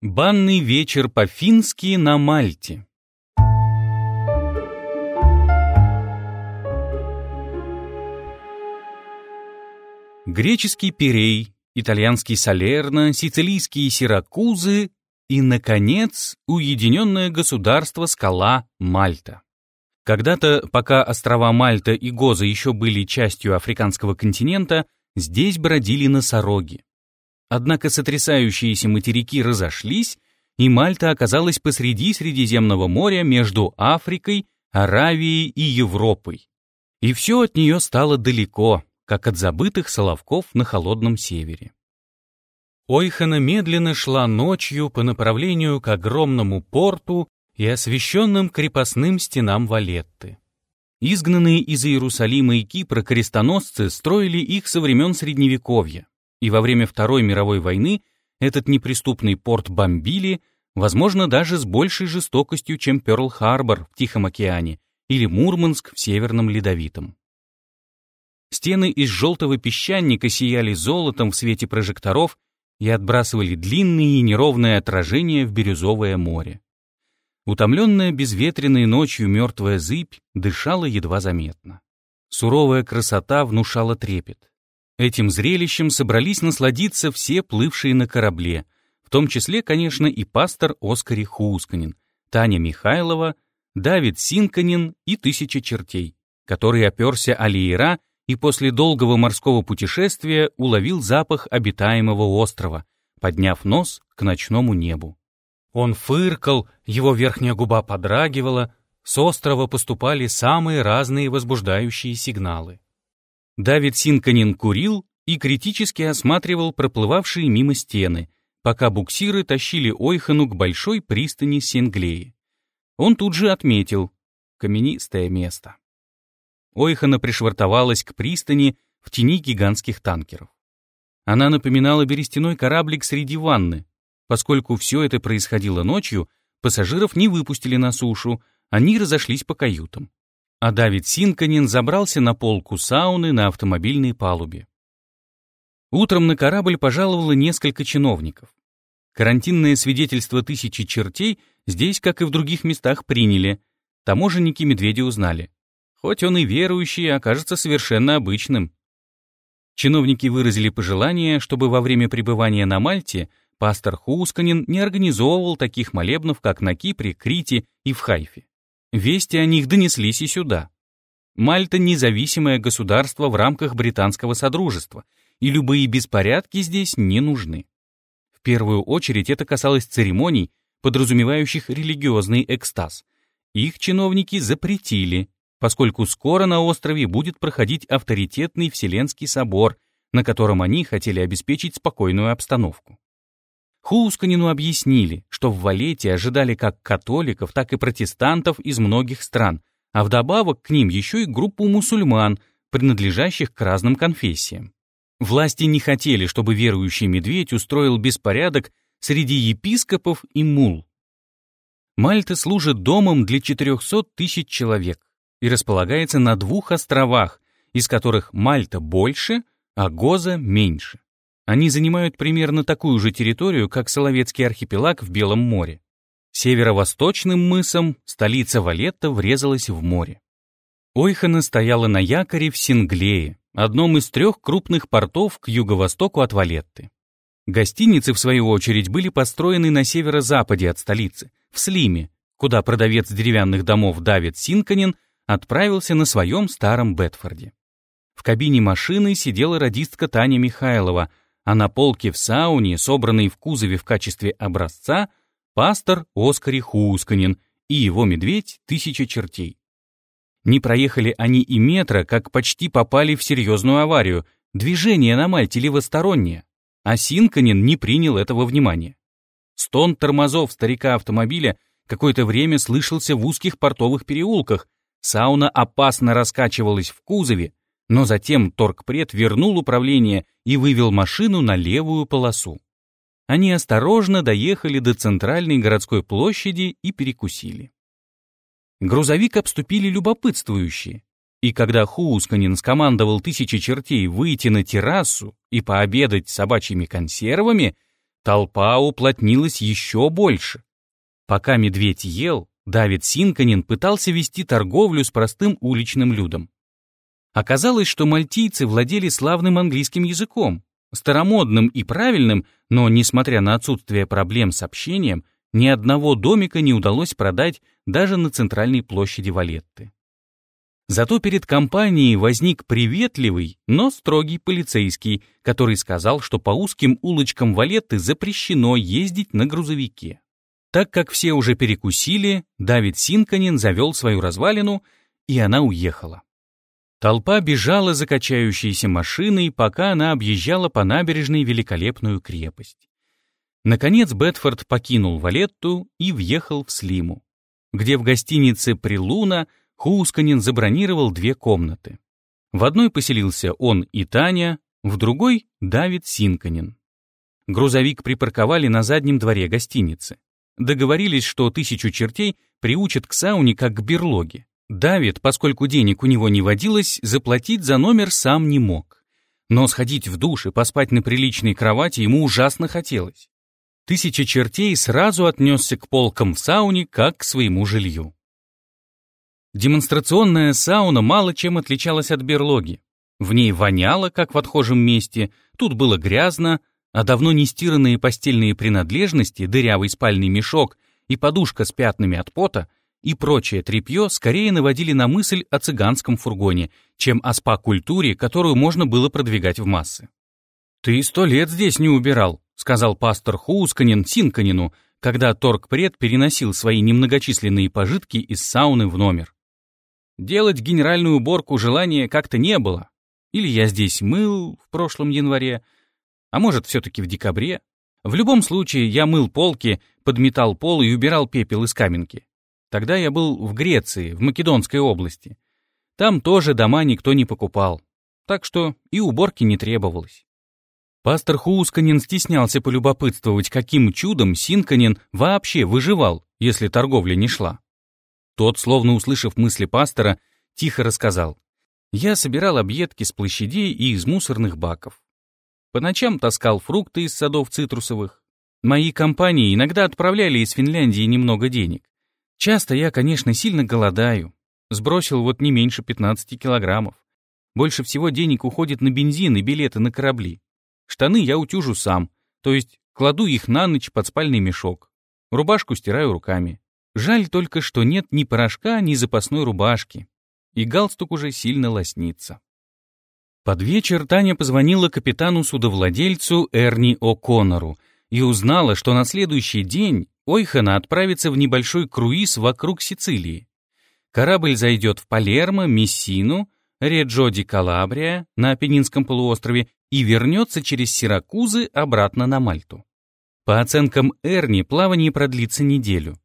Банный вечер по-фински на Мальте. Греческий Пирей, итальянский Салерно, сицилийские Сиракузы и, наконец, уединенное государство скала Мальта. Когда-то, пока острова Мальта и Гоза еще были частью африканского континента, здесь бродили носороги. Однако сотрясающиеся материки разошлись, и Мальта оказалась посреди Средиземного моря между Африкой, Аравией и Европой. И все от нее стало далеко, как от забытых соловков на холодном севере. Ойхана медленно шла ночью по направлению к огромному порту и освещенным крепостным стенам Валетты. Изгнанные из Иерусалима и Кипра крестоносцы строили их со времен Средневековья и во время Второй мировой войны этот неприступный порт бомбили, возможно, даже с большей жестокостью, чем Пёрл-Харбор в Тихом океане или Мурманск в Северном Ледовитом. Стены из желтого песчаника сияли золотом в свете прожекторов и отбрасывали длинные и неровные отражения в бирюзовое море. Утомленная безветренной ночью мертвая зыбь дышала едва заметно. Суровая красота внушала трепет. Этим зрелищем собрались насладиться все плывшие на корабле, в том числе, конечно, и пастор Оскари Хусканин, Таня Михайлова, Давид Синканин и Тысяча чертей, который оперся о леера и после долгого морского путешествия уловил запах обитаемого острова, подняв нос к ночному небу. Он фыркал, его верхняя губа подрагивала, с острова поступали самые разные возбуждающие сигналы. Давид Синканин курил и критически осматривал проплывавшие мимо стены, пока буксиры тащили Ойхану к большой пристани Сенглеи. Он тут же отметил — каменистое место. Ойхана пришвартовалась к пристани в тени гигантских танкеров. Она напоминала берестяной кораблик среди ванны. Поскольку все это происходило ночью, пассажиров не выпустили на сушу, они разошлись по каютам а Давид Синканин забрался на полку сауны на автомобильной палубе. Утром на корабль пожаловало несколько чиновников. Карантинное свидетельство тысячи чертей здесь, как и в других местах, приняли. Таможенники медведя узнали. Хоть он и верующий, окажется совершенно обычным. Чиновники выразили пожелание, чтобы во время пребывания на Мальте пастор Хусканин не организовывал таких молебнов, как на Кипре, Крите и в Хайфе. Вести о них донеслись и сюда. Мальта — независимое государство в рамках британского содружества, и любые беспорядки здесь не нужны. В первую очередь это касалось церемоний, подразумевающих религиозный экстаз. Их чиновники запретили, поскольку скоро на острове будет проходить авторитетный Вселенский собор, на котором они хотели обеспечить спокойную обстановку. Хусканину объяснили, что в Валете ожидали как католиков, так и протестантов из многих стран, а вдобавок к ним еще и группу мусульман, принадлежащих к разным конфессиям. Власти не хотели, чтобы верующий медведь устроил беспорядок среди епископов и мул. Мальта служит домом для 400 тысяч человек и располагается на двух островах, из которых Мальта больше, а Гоза меньше. Они занимают примерно такую же территорию, как Соловецкий архипелаг в Белом море. Северо-восточным мысом столица Валетта врезалась в море. Ойхана стояла на якоре в Синглее, одном из трех крупных портов к юго-востоку от Валетты. Гостиницы, в свою очередь, были построены на северо-западе от столицы, в Слиме, куда продавец деревянных домов Давид Синканин отправился на своем старом Бетфорде. В кабине машины сидела радистка Таня Михайлова, а на полке в сауне, собранной в кузове в качестве образца, пастор Оскари Хусканин и его медведь «Тысяча чертей». Не проехали они и метра, как почти попали в серьезную аварию. Движение на Мальте левостороннее, а Синканин не принял этого внимания. Стон тормозов старика автомобиля какое-то время слышался в узких портовых переулках, сауна опасно раскачивалась в кузове, но затем торгпред вернул управление и вывел машину на левую полосу. Они осторожно доехали до центральной городской площади и перекусили. Грузовик обступили любопытствующие, и когда Хусканин скомандовал тысячи чертей выйти на террасу и пообедать собачьими консервами, Толпа уплотнилась еще больше. Пока медведь ел, Давид Синканин пытался вести торговлю с простым уличным людом. Оказалось, что мальтийцы владели славным английским языком, старомодным и правильным, но, несмотря на отсутствие проблем с общением, ни одного домика не удалось продать даже на центральной площади Валетты. Зато перед компанией возник приветливый, но строгий полицейский, который сказал, что по узким улочкам Валетты запрещено ездить на грузовике. Так как все уже перекусили, Давид Синканин завел свою развалину, и она уехала. Толпа бежала за качающейся машиной, пока она объезжала по набережной великолепную крепость. Наконец Бетфорд покинул Валетту и въехал в Слиму, где в гостинице «Прилуна» Хусканин забронировал две комнаты. В одной поселился он и Таня, в другой — Давид Синканин. Грузовик припарковали на заднем дворе гостиницы. Договорились, что тысячу чертей приучат к сауне как к берлоге. Давид, поскольку денег у него не водилось, заплатить за номер сам не мог. Но сходить в душ и поспать на приличной кровати ему ужасно хотелось. Тысяча чертей сразу отнесся к полкам в сауне, как к своему жилью. Демонстрационная сауна мало чем отличалась от берлоги. В ней воняло, как в отхожем месте, тут было грязно, а давно не стиранные постельные принадлежности, дырявый спальный мешок и подушка с пятнами от пота и прочее тряпье скорее наводили на мысль о цыганском фургоне, чем о спа-культуре, которую можно было продвигать в массы. «Ты сто лет здесь не убирал», — сказал пастор Хусканин Синканину, когда торгпред переносил свои немногочисленные пожитки из сауны в номер. Делать генеральную уборку желания как-то не было. Или я здесь мыл в прошлом январе, а может, все-таки в декабре. В любом случае, я мыл полки, подметал пол и убирал пепел из каменки. Тогда я был в Греции, в Македонской области. Там тоже дома никто не покупал. Так что и уборки не требовалось. Пастор Хусканин стеснялся полюбопытствовать, каким чудом Синканин вообще выживал, если торговля не шла. Тот, словно услышав мысли пастора, тихо рассказал. «Я собирал объедки с площадей и из мусорных баков. По ночам таскал фрукты из садов цитрусовых. Мои компании иногда отправляли из Финляндии немного денег. Часто я, конечно, сильно голодаю. Сбросил вот не меньше 15 килограммов. Больше всего денег уходит на бензин и билеты на корабли. Штаны я утюжу сам, то есть кладу их на ночь под спальный мешок. Рубашку стираю руками. Жаль только, что нет ни порошка, ни запасной рубашки. И галстук уже сильно лоснится. Под вечер Таня позвонила капитану-судовладельцу Эрни О'Коннору и узнала, что на следующий день Ойхана отправится в небольшой круиз вокруг Сицилии. Корабль зайдет в Палермо, Мессину, Реджо-ди Калабрия на Апеннинском полуострове и вернется через Сиракузы обратно на Мальту. По оценкам Эрни, плавание продлится неделю.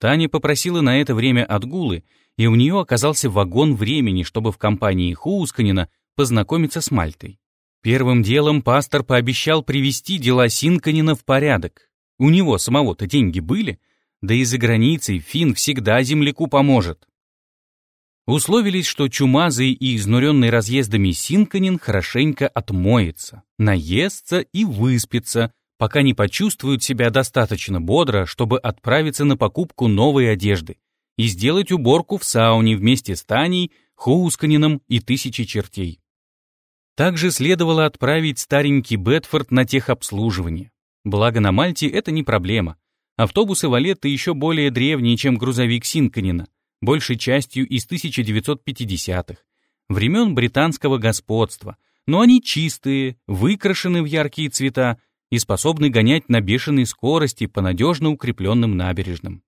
Таня попросила на это время отгулы, и у нее оказался вагон времени, чтобы в компании Хуусканина познакомиться с Мальтой. Первым делом пастор пообещал привести дела Синканина в порядок, у него самого-то деньги были, да и за границей Фин всегда земляку поможет. Условились, что чумазый и изнуренный разъездами Синканин хорошенько отмоется, наестся и выспится, пока не почувствует себя достаточно бодро, чтобы отправиться на покупку новой одежды и сделать уборку в сауне вместе с Таней, Хоусканином и тысячей чертей. Также следовало отправить старенький Бетфорд на техобслуживание. Благо на Мальте это не проблема. Автобусы Валетты еще более древние, чем грузовик Синканина, большей частью из 1950-х, времен британского господства, но они чистые, выкрашены в яркие цвета и способны гонять на бешеной скорости по надежно укрепленным набережным.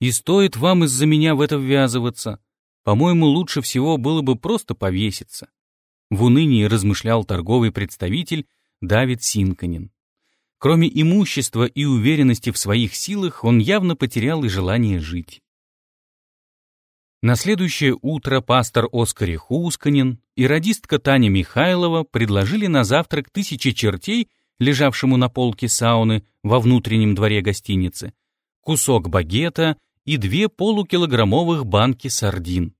И стоит вам из-за меня в это ввязываться. По-моему, лучше всего было бы просто повеситься. В унынии размышлял торговый представитель Давид Синканин. Кроме имущества и уверенности в своих силах, он явно потерял и желание жить. На следующее утро пастор Оскар Хусканин и радистка Таня Михайлова предложили на завтрак тысячи чертей, лежавшему на полке сауны во внутреннем дворе гостиницы, кусок багета и две полукилограммовых банки сардин.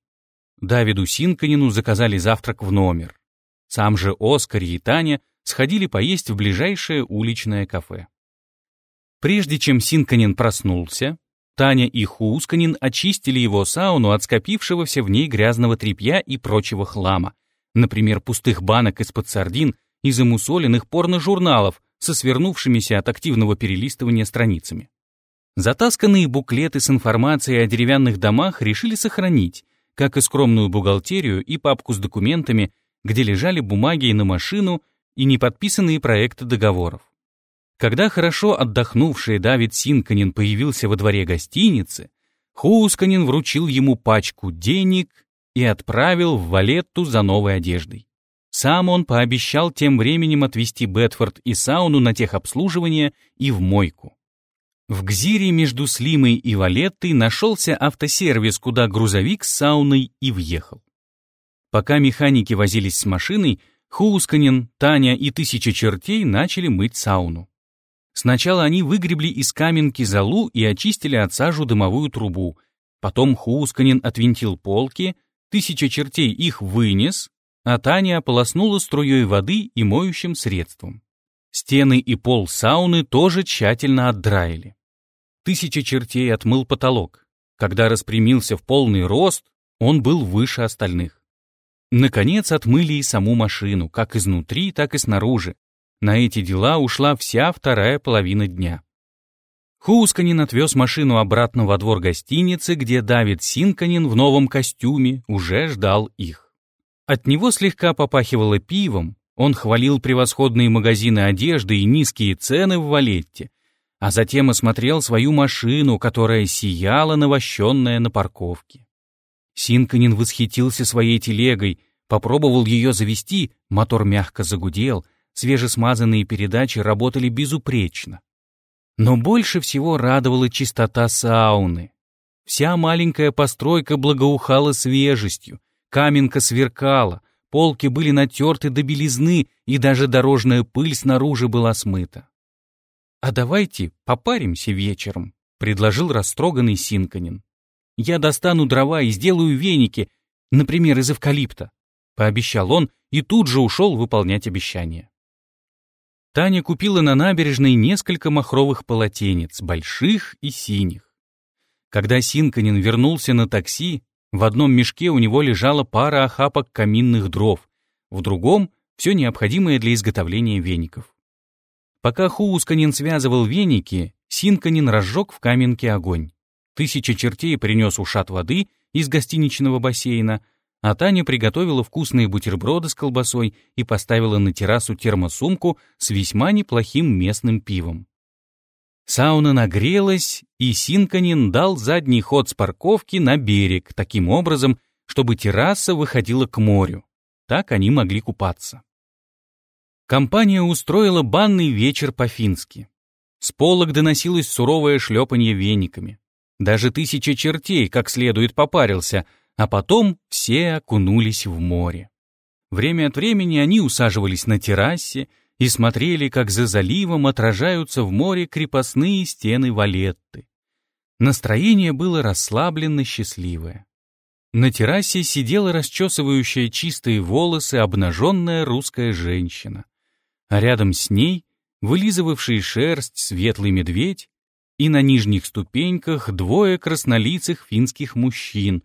Давиду Синканину заказали завтрак в номер. Сам же Оскар и Таня сходили поесть в ближайшее уличное кафе. Прежде чем Синканин проснулся, Таня и Хусканин очистили его сауну от скопившегося в ней грязного тряпья и прочего хлама, например, пустых банок из-под сардин и замусоленных порно-журналов со свернувшимися от активного перелистывания страницами. Затасканные буклеты с информацией о деревянных домах решили сохранить, как и скромную бухгалтерию и папку с документами, где лежали бумаги на машину и неподписанные проекты договоров. Когда хорошо отдохнувший Давид Синканин появился во дворе гостиницы, Хусканин вручил ему пачку денег и отправил в Валетту за новой одеждой. Сам он пообещал тем временем отвезти Бетфорд и сауну на техобслуживание и в мойку. В Гзире между Слимой и Валеттой нашелся автосервис, куда грузовик с сауной и въехал. Пока механики возились с машиной, Хусканин, Таня и тысяча чертей начали мыть сауну. Сначала они выгребли из каменки залу и очистили от сажу дымовую трубу. Потом Хусканин отвинтил полки, тысяча чертей их вынес, а Таня ополоснула струей воды и моющим средством. Стены и пол сауны тоже тщательно отдраили. Тысяча чертей отмыл потолок. Когда распрямился в полный рост, он был выше остальных. Наконец отмыли и саму машину, как изнутри, так и снаружи, на эти дела ушла вся вторая половина дня. Хусканин отвез машину обратно во двор гостиницы, где Давид Синканин в новом костюме уже ждал их. От него слегка попахивало пивом, он хвалил превосходные магазины одежды и низкие цены в Валетте, а затем осмотрел свою машину, которая сияла, навощенная на парковке. Синканин восхитился своей телегой, попробовал ее завести, мотор мягко загудел, свежесмазанные передачи работали безупречно. Но больше всего радовала чистота сауны. Вся маленькая постройка благоухала свежестью, каменка сверкала, полки были натерты до белизны, и даже дорожная пыль снаружи была смыта. «А давайте попаримся вечером», — предложил растроганный Синканин. «Я достану дрова и сделаю веники, например, из эвкалипта», — пообещал он и тут же ушел выполнять обещание. Таня купила на набережной несколько махровых полотенец, больших и синих. Когда Синканин вернулся на такси, в одном мешке у него лежала пара охапок каминных дров, в другом — все необходимое для изготовления веников. Пока Хуусканин связывал веники, Синканин разжег в каменке огонь. Тысяча чертей принес ушат воды из гостиничного бассейна, а Таня приготовила вкусные бутерброды с колбасой и поставила на террасу термосумку с весьма неплохим местным пивом. Сауна нагрелась, и Синканин дал задний ход с парковки на берег, таким образом, чтобы терраса выходила к морю. Так они могли купаться. Компания устроила банный вечер по-фински. С полок доносилось суровое шлепанье вениками. Даже тысяча чертей как следует попарился — а потом все окунулись в море. Время от времени они усаживались на террасе и смотрели, как за заливом отражаются в море крепостные стены Валетты. Настроение было расслабленно счастливое. На террасе сидела расчесывающая чистые волосы обнаженная русская женщина, а рядом с ней вылизывавший шерсть светлый медведь и на нижних ступеньках двое краснолицых финских мужчин,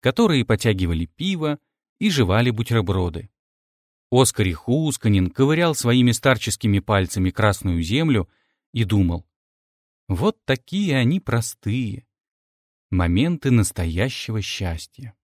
которые потягивали пиво и жевали бутерброды. Оскар Хусканин ковырял своими старческими пальцами красную землю и думал, вот такие они простые, моменты настоящего счастья.